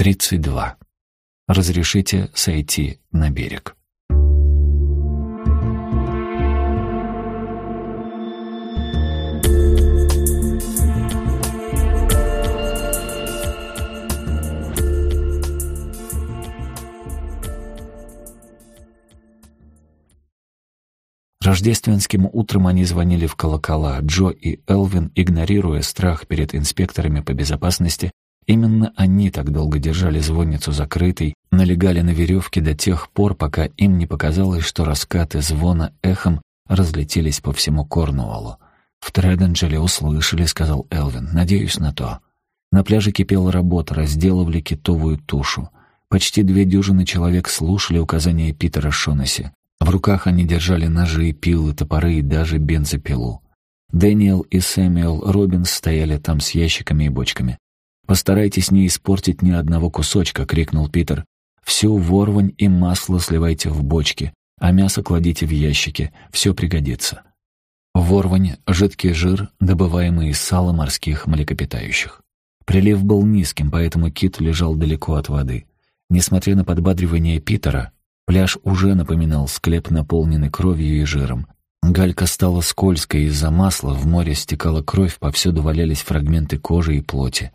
32. Разрешите сойти на берег. Рождественским утром они звонили в колокола. Джо и Элвин, игнорируя страх перед инспекторами по безопасности, Именно они так долго держали звонницу закрытой, налегали на веревки до тех пор, пока им не показалось, что раскаты звона эхом разлетелись по всему Корнуоллу. «В Треденджеле услышали», — сказал Элвин. «Надеюсь на то». На пляже кипела работа, разделывали китовую тушу. Почти две дюжины человек слушали указания Питера Шонесси. В руках они держали ножи, пилы, топоры и даже бензопилу. Дэниел и Сэмюэл Робинс стояли там с ящиками и бочками. «Постарайтесь не испортить ни одного кусочка», — крикнул Питер. «Всю ворвань и масло сливайте в бочки, а мясо кладите в ящики, все пригодится». Ворвань — жидкий жир, добываемый из сала морских млекопитающих. Прилив был низким, поэтому кит лежал далеко от воды. Несмотря на подбадривание Питера, пляж уже напоминал склеп, наполненный кровью и жиром. Галька стала скользкой из-за масла, в море стекала кровь, повсюду валялись фрагменты кожи и плоти.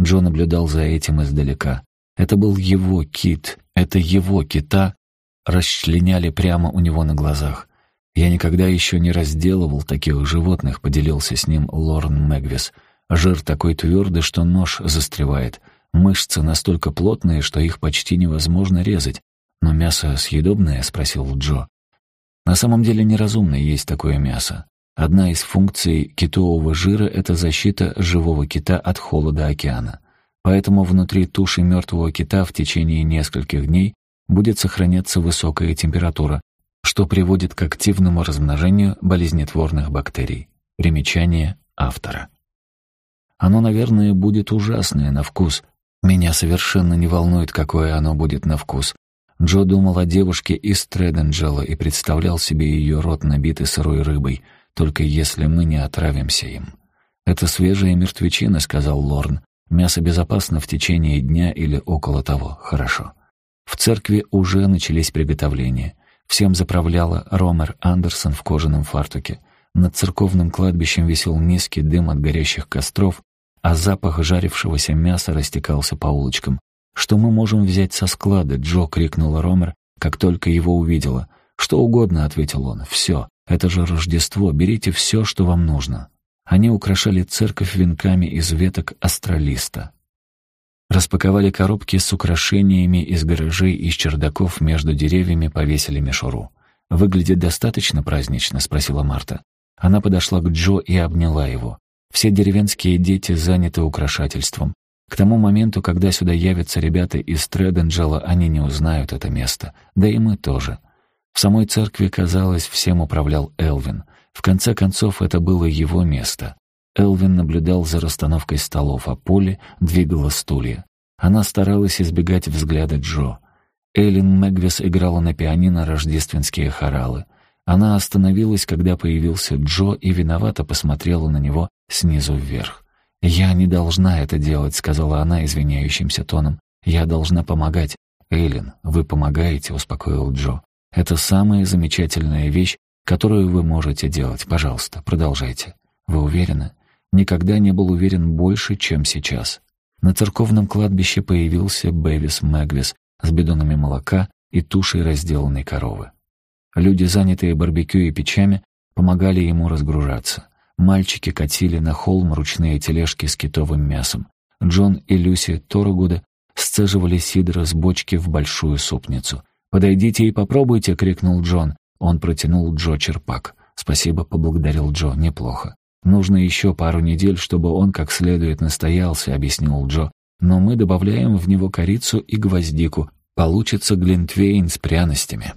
Джо наблюдал за этим издалека. Это был его кит, это его кита расчленяли прямо у него на глазах. «Я никогда еще не разделывал таких животных», — поделился с ним Лорн Мэгвис. «Жир такой твердый, что нож застревает. Мышцы настолько плотные, что их почти невозможно резать. Но мясо съедобное?» — спросил Джо. «На самом деле неразумно есть такое мясо. Одна из функций китового жира — это защита живого кита от холода океана. Поэтому внутри туши мертвого кита в течение нескольких дней будет сохраняться высокая температура, что приводит к активному размножению болезнетворных бактерий. Примечание автора. Оно, наверное, будет ужасное на вкус. Меня совершенно не волнует, какое оно будет на вкус. Джо думал о девушке из Треденджела и представлял себе ее рот, набитый сырой рыбой — только если мы не отравимся им. «Это свежая мертвечина», — сказал Лорн. «Мясо безопасно в течение дня или около того. Хорошо». В церкви уже начались приготовления. Всем заправляла Ромер Андерсон в кожаном фартуке. Над церковным кладбищем висел низкий дым от горящих костров, а запах жарившегося мяса растекался по улочкам. «Что мы можем взять со склада?» — Джо крикнула Ромер, как только его увидела. «Что угодно», — ответил он. «Все. Это же Рождество, берите все, что вам нужно». Они украшали церковь венками из веток астролиста. Распаковали коробки с украшениями из гаражей и из чердаков между деревьями повесили мишуру. «Выглядит достаточно празднично?» — спросила Марта. Она подошла к Джо и обняла его. Все деревенские дети заняты украшательством. К тому моменту, когда сюда явятся ребята из Треденджела, они не узнают это место. Да и мы тоже. В самой церкви, казалось, всем управлял Элвин. В конце концов, это было его место. Элвин наблюдал за расстановкой столов, а Полли двигала стулья. Она старалась избегать взгляда Джо. Эллен Мэгвис играла на пианино рождественские хоралы. Она остановилась, когда появился Джо, и виновато посмотрела на него снизу вверх. «Я не должна это делать», — сказала она извиняющимся тоном. «Я должна помогать». «Эйлин, вы помогаете», — успокоил Джо. Это самая замечательная вещь, которую вы можете делать. Пожалуйста, продолжайте. Вы уверены? Никогда не был уверен больше, чем сейчас. На церковном кладбище появился Бэвис Мэгвис с бидонами молока и тушей разделанной коровы. Люди, занятые барбекю и печами, помогали ему разгружаться. Мальчики катили на холм ручные тележки с китовым мясом. Джон и Люси Торогуда сцеживали сидра с бочки в большую супницу. «Подойдите и попробуйте!» — крикнул Джон. Он протянул Джо черпак. «Спасибо», — поблагодарил Джо. «Неплохо. Нужно еще пару недель, чтобы он как следует настоялся», — объяснил Джо. «Но мы добавляем в него корицу и гвоздику. Получится глинтвейн с пряностями».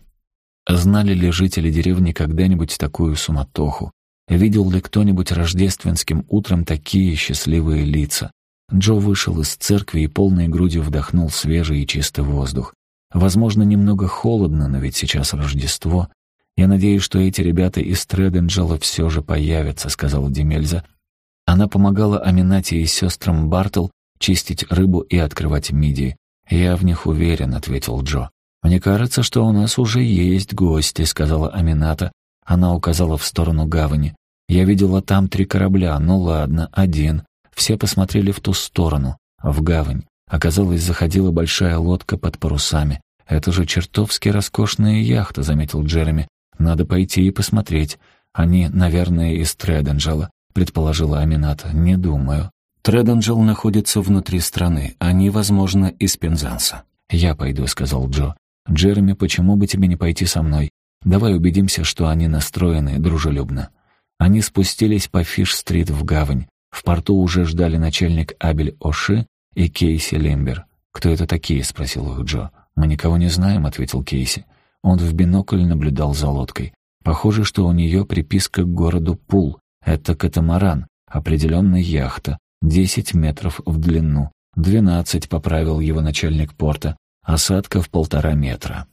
Знали ли жители деревни когда-нибудь такую суматоху? Видел ли кто-нибудь рождественским утром такие счастливые лица? Джо вышел из церкви и полной грудью вдохнул свежий и чистый воздух. Возможно, немного холодно, но ведь сейчас Рождество. Я надеюсь, что эти ребята из Треденджела все же появятся», — сказала Демельза. Она помогала Аминате и сестрам Бартл чистить рыбу и открывать мидии. «Я в них уверен», — ответил Джо. «Мне кажется, что у нас уже есть гости», — сказала Амината. Она указала в сторону гавани. «Я видела там три корабля. Ну ладно, один». Все посмотрели в ту сторону, в гавань. Оказалось, заходила большая лодка под парусами. «Это же чертовски роскошная яхта», — заметил Джереми. «Надо пойти и посмотреть. Они, наверное, из Треденджела», — предположила Амината. «Не думаю». Треденджел находится внутри страны. Они, возможно, из Пензанса. «Я пойду», — сказал Джо. «Джереми, почему бы тебе не пойти со мной? Давай убедимся, что они настроены дружелюбно». Они спустились по Фиш-стрит в гавань. В порту уже ждали начальник Абель Оши и Кейси Лембер. «Кто это такие?» — спросил их Джо. «Мы никого не знаем», — ответил Кейси. Он в бинокль наблюдал за лодкой. Похоже, что у нее приписка к городу Пул. Это катамаран, определенно яхта, десять метров в длину. Двенадцать, поправил его начальник порта. Осадка в полтора метра.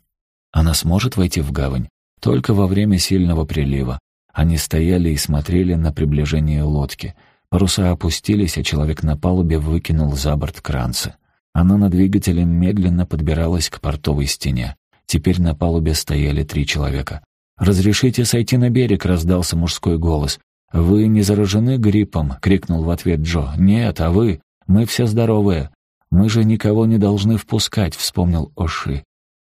Она сможет войти в гавань? Только во время сильного прилива. Они стояли и смотрели на приближение лодки. Паруса опустились, а человек на палубе выкинул за борт кранцы. Она над двигателем медленно подбиралась к портовой стене. Теперь на палубе стояли три человека. «Разрешите сойти на берег», — раздался мужской голос. «Вы не заражены гриппом?» — крикнул в ответ Джо. «Нет, а вы? Мы все здоровые. Мы же никого не должны впускать», — вспомнил Оши.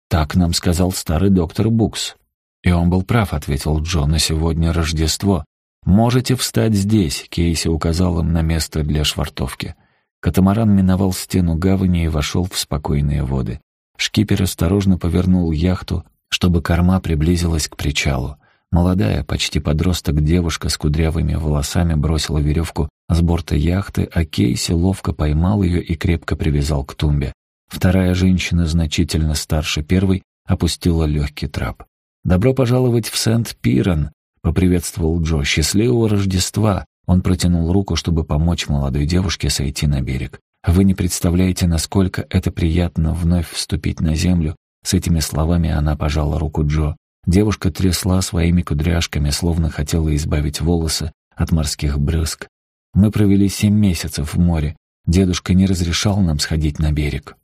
«Так нам сказал старый доктор Букс». «И он был прав», — ответил Джо, — «на сегодня Рождество. Можете встать здесь», — Кейси указал им на место для швартовки. Катамаран миновал стену гавани и вошел в спокойные воды. Шкипер осторожно повернул яхту, чтобы корма приблизилась к причалу. Молодая, почти подросток девушка с кудрявыми волосами бросила веревку с борта яхты, а Кейси ловко поймал ее и крепко привязал к тумбе. Вторая женщина, значительно старше первой, опустила легкий трап. «Добро пожаловать в Сент-Пирен», — поприветствовал Джо. «Счастливого Рождества!» Он протянул руку, чтобы помочь молодой девушке сойти на берег. «Вы не представляете, насколько это приятно вновь вступить на землю». С этими словами она пожала руку Джо. Девушка трясла своими кудряшками, словно хотела избавить волосы от морских брызг. «Мы провели семь месяцев в море. Дедушка не разрешал нам сходить на берег».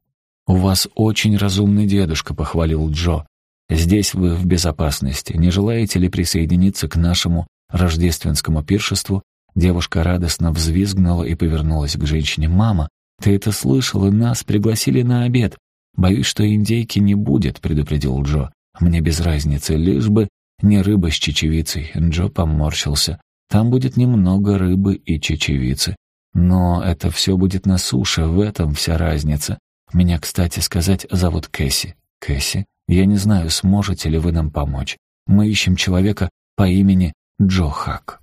«У вас очень разумный дедушка», — похвалил Джо. Здесь вы в безопасности. Не желаете ли присоединиться к нашему рождественскому пиршеству?» Девушка радостно взвизгнула и повернулась к женщине. «Мама, ты это слышала? Нас пригласили на обед. Боюсь, что индейки не будет», — предупредил Джо. «Мне без разницы, лишь бы не рыба с чечевицей». Джо поморщился. «Там будет немного рыбы и чечевицы. Но это все будет на суше, в этом вся разница. Меня, кстати сказать, зовут Кэсси». «Кэсси?» Я не знаю, сможете ли вы нам помочь. Мы ищем человека по имени Джо Хак.